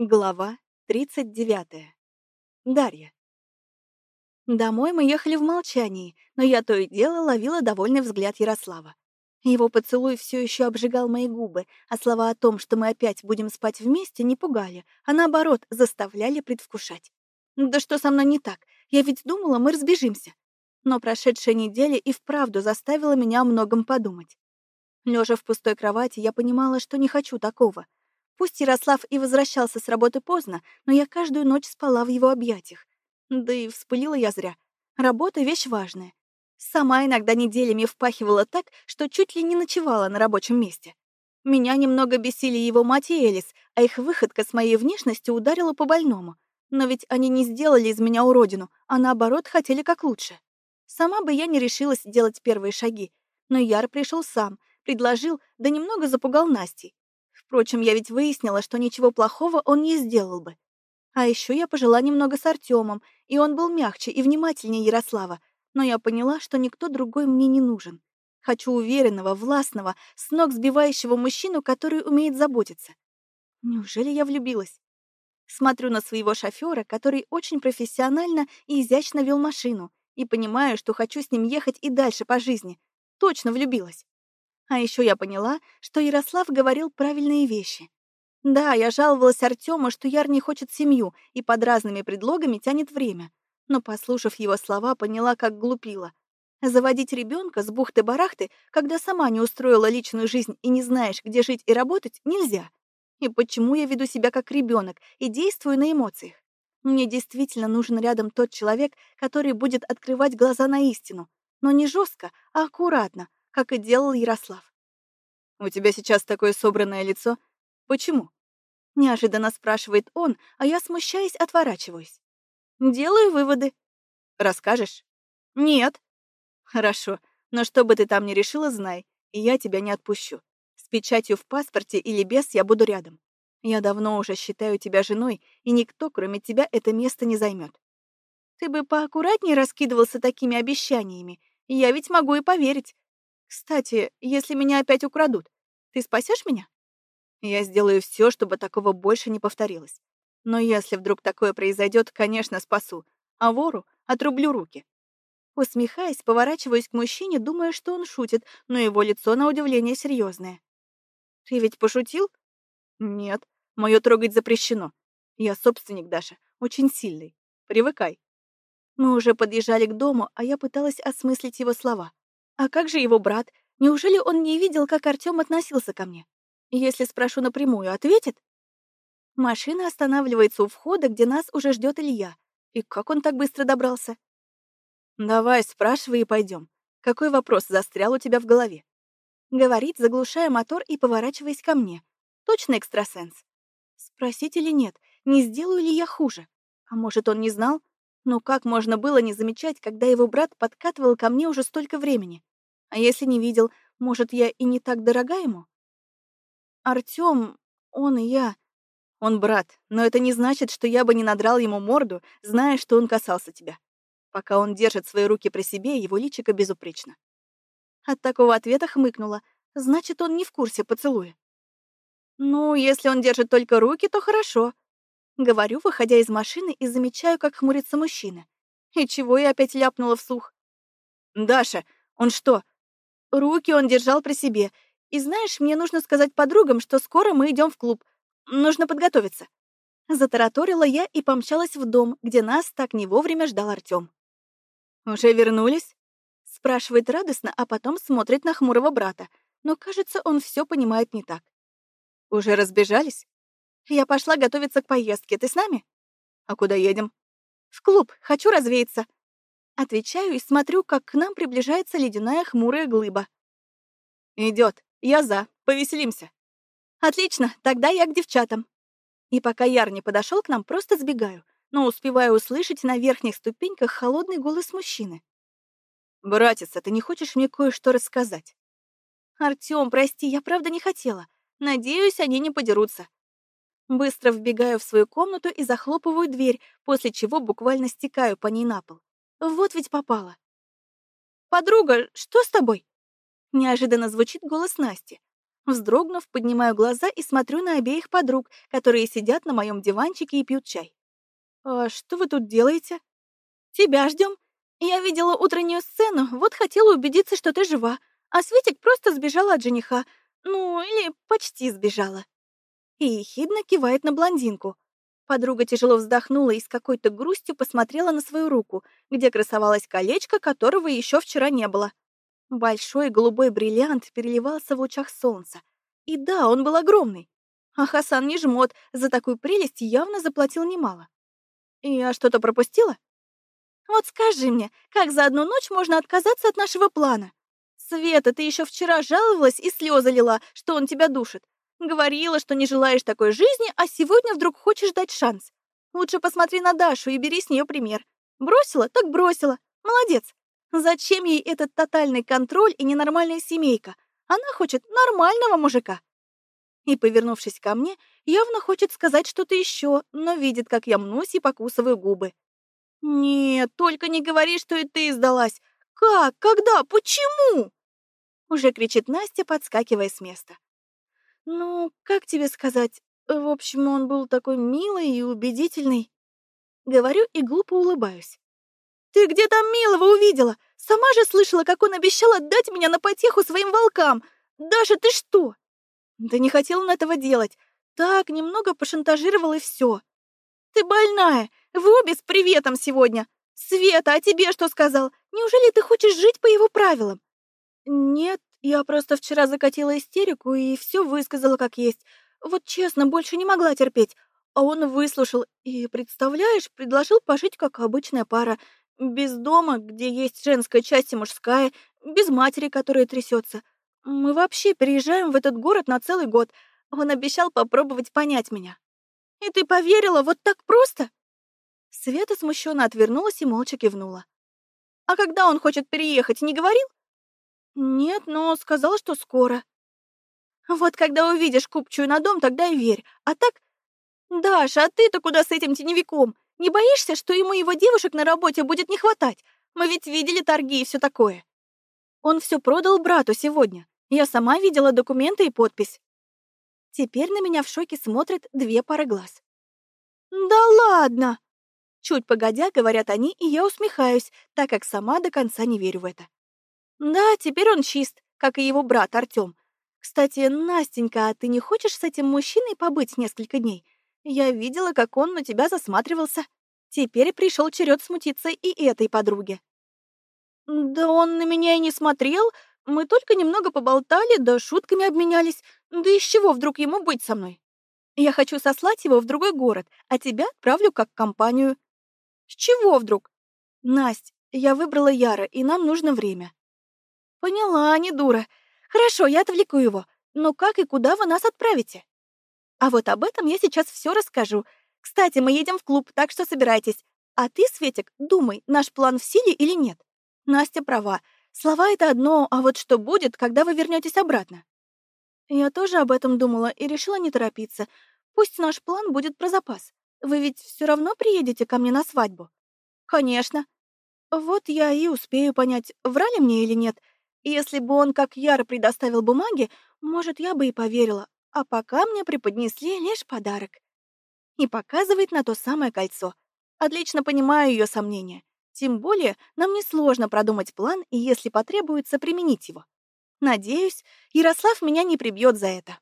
Глава 39. Дарья. Домой мы ехали в молчании, но я то и дело ловила довольный взгляд Ярослава. Его поцелуй все еще обжигал мои губы, а слова о том, что мы опять будем спать вместе, не пугали, а наоборот, заставляли предвкушать. Да что со мной не так? Я ведь думала, мы разбежимся. Но прошедшая неделя и вправду заставила меня о многом подумать. Лежа в пустой кровати, я понимала, что не хочу такого — Пусть Ярослав и возвращался с работы поздно, но я каждую ночь спала в его объятиях. Да и вспылила я зря. Работа — вещь важная. Сама иногда неделями впахивала так, что чуть ли не ночевала на рабочем месте. Меня немного бесили его мать и Элис, а их выходка с моей внешностью ударила по больному. Но ведь они не сделали из меня уродину, а наоборот хотели как лучше. Сама бы я не решилась делать первые шаги, но Яр пришел сам, предложил, да немного запугал Настей. Впрочем, я ведь выяснила, что ничего плохого он не сделал бы. А еще я пожила немного с Артемом, и он был мягче и внимательнее Ярослава, но я поняла, что никто другой мне не нужен. Хочу уверенного, властного, с ног сбивающего мужчину, который умеет заботиться. Неужели я влюбилась? Смотрю на своего шофера, который очень профессионально и изящно вел машину, и понимаю, что хочу с ним ехать и дальше по жизни. Точно влюбилась. А еще я поняла, что Ярослав говорил правильные вещи. Да, я жаловалась Артему, что Яр не хочет семью и под разными предлогами тянет время. Но, послушав его слова, поняла, как глупила. Заводить ребенка с бухты-барахты, когда сама не устроила личную жизнь и не знаешь, где жить и работать, нельзя. И почему я веду себя как ребенок и действую на эмоциях? Мне действительно нужен рядом тот человек, который будет открывать глаза на истину. Но не жестко, а аккуратно, как и делал Ярослав. «У тебя сейчас такое собранное лицо. Почему?» Неожиданно спрашивает он, а я, смущаясь, отворачиваюсь. «Делаю выводы». «Расскажешь?» «Нет». «Хорошо, но что бы ты там ни решила, знай, и я тебя не отпущу. С печатью в паспорте или без я буду рядом. Я давно уже считаю тебя женой, и никто, кроме тебя, это место не займет. Ты бы поаккуратнее раскидывался такими обещаниями, я ведь могу и поверить, кстати, если меня опять украдут, ты спасешь меня? Я сделаю все, чтобы такого больше не повторилось. Но если вдруг такое произойдет, конечно, спасу, а вору отрублю руки. Усмехаясь, поворачиваюсь к мужчине, думая, что он шутит, но его лицо на удивление серьезное. Ты ведь пошутил? Нет, мое трогать запрещено. Я собственник, Даша, очень сильный. Привыкай. Мы уже подъезжали к дому, а я пыталась осмыслить его слова. А как же его брат? Неужели он не видел, как Артём относился ко мне? Если спрошу напрямую, ответит? Машина останавливается у входа, где нас уже ждет Илья. И как он так быстро добрался? Давай, спрашивай и пойдем. Какой вопрос застрял у тебя в голове? Говорит, заглушая мотор и поворачиваясь ко мне. Точно экстрасенс? Спросить или нет, не сделаю ли я хуже? А может, он не знал? Но как можно было не замечать, когда его брат подкатывал ко мне уже столько времени? А если не видел, может, я и не так дорога ему? Артём, он и я. Он брат, но это не значит, что я бы не надрал ему морду, зная, что он касался тебя. Пока он держит свои руки при себе, его личико безупречно. От такого ответа хмыкнула. Значит, он не в курсе поцелуя. Ну, если он держит только руки, то хорошо. Говорю, выходя из машины и замечаю, как хмурится мужчина. И чего я опять ляпнула вслух? «Даша, он что, Руки он держал при себе. И знаешь, мне нужно сказать подругам, что скоро мы идем в клуб. Нужно подготовиться. Затараторила я и помчалась в дом, где нас так не вовремя ждал Артём. «Уже вернулись?» Спрашивает радостно, а потом смотрит на хмурого брата. Но, кажется, он все понимает не так. «Уже разбежались?» «Я пошла готовиться к поездке. Ты с нами?» «А куда едем?» «В клуб. Хочу развеяться. Отвечаю и смотрю, как к нам приближается ледяная хмурая глыба. Идет. Я за. Повеселимся. Отлично, тогда я к девчатам. И пока Яр не подошел к нам, просто сбегаю, но успеваю услышать на верхних ступеньках холодный голос мужчины. «Братец, а ты не хочешь мне кое-что рассказать?» «Артём, прости, я правда не хотела. Надеюсь, они не подерутся». Быстро вбегаю в свою комнату и захлопываю дверь, после чего буквально стекаю по ней на пол. Вот ведь попала. «Подруга, что с тобой?» Неожиданно звучит голос Насти. Вздрогнув, поднимаю глаза и смотрю на обеих подруг, которые сидят на моем диванчике и пьют чай. «А что вы тут делаете?» «Тебя ждем. Я видела утреннюю сцену, вот хотела убедиться, что ты жива. А Светик просто сбежала от жениха. Ну, или почти сбежала». И ехидно кивает на блондинку. Подруга тяжело вздохнула и с какой-то грустью посмотрела на свою руку, где красовалось колечко, которого еще вчера не было. Большой голубой бриллиант переливался в лучах солнца. И да, он был огромный. А Хасан не жмот, за такую прелесть явно заплатил немало. Я что-то пропустила? Вот скажи мне, как за одну ночь можно отказаться от нашего плана? Света, ты еще вчера жаловалась и слезы лила, что он тебя душит. Говорила, что не желаешь такой жизни, а сегодня вдруг хочешь дать шанс. Лучше посмотри на Дашу и бери с нее пример. Бросила, так бросила. Молодец. Зачем ей этот тотальный контроль и ненормальная семейка? Она хочет нормального мужика. И, повернувшись ко мне, явно хочет сказать что-то еще, но видит, как я мнусь и покусываю губы. «Нет, только не говори, что и ты сдалась. Как? Когда? Почему?» Уже кричит Настя, подскакивая с места. «Ну, как тебе сказать? В общем, он был такой милый и убедительный». Говорю и глупо улыбаюсь. Ты где там милого увидела? Сама же слышала, как он обещал отдать меня на потеху своим волкам. Даша, ты что? Да не хотел он этого делать. Так, немного пошантажировал и все. Ты больная. Вы обе с приветом сегодня. Света, а тебе что сказал? Неужели ты хочешь жить по его правилам? Нет, я просто вчера закатила истерику и все высказала как есть. Вот честно, больше не могла терпеть. А он выслушал и, представляешь, предложил пожить как обычная пара. Без дома, где есть женская часть и мужская, без матери, которая трясется. Мы вообще переезжаем в этот город на целый год. Он обещал попробовать понять меня. И ты поверила вот так просто? Света смущенно отвернулась и молча кивнула. А когда он хочет переехать, не говорил? Нет, но сказал, что скоро. Вот когда увидишь купчую на дом, тогда и верь. А так... Даша, а ты-то куда с этим теневиком? Не боишься, что ему его девушек на работе будет не хватать? Мы ведь видели торги и все такое. Он все продал брату сегодня. Я сама видела документы и подпись. Теперь на меня в шоке смотрят две пары глаз. «Да ладно!» Чуть погодя, говорят они, и я усмехаюсь, так как сама до конца не верю в это. Да, теперь он чист, как и его брат Артём. Кстати, Настенька, а ты не хочешь с этим мужчиной побыть несколько дней? Я видела, как он на тебя засматривался. Теперь пришел черед смутиться и этой подруге. Да он на меня и не смотрел. Мы только немного поболтали, да шутками обменялись. Да из чего вдруг ему быть со мной? Я хочу сослать его в другой город, а тебя отправлю как компанию. С чего вдруг? Насть, я выбрала Яра, и нам нужно время. Поняла, не дура. Хорошо, я отвлеку его. Но как и куда вы нас отправите? А вот об этом я сейчас все расскажу. Кстати, мы едем в клуб, так что собирайтесь. А ты, Светик, думай, наш план в силе или нет. Настя права. Слова — это одно, а вот что будет, когда вы вернетесь обратно? Я тоже об этом думала и решила не торопиться. Пусть наш план будет про запас. Вы ведь все равно приедете ко мне на свадьбу? Конечно. Вот я и успею понять, врали мне или нет. Если бы он как яро предоставил бумаги, может, я бы и поверила, а пока мне преподнесли лишь подарок. И показывает на то самое кольцо. Отлично понимаю ее сомнения. Тем более, нам несложно продумать план и, если потребуется, применить его. Надеюсь, Ярослав меня не прибьет за это.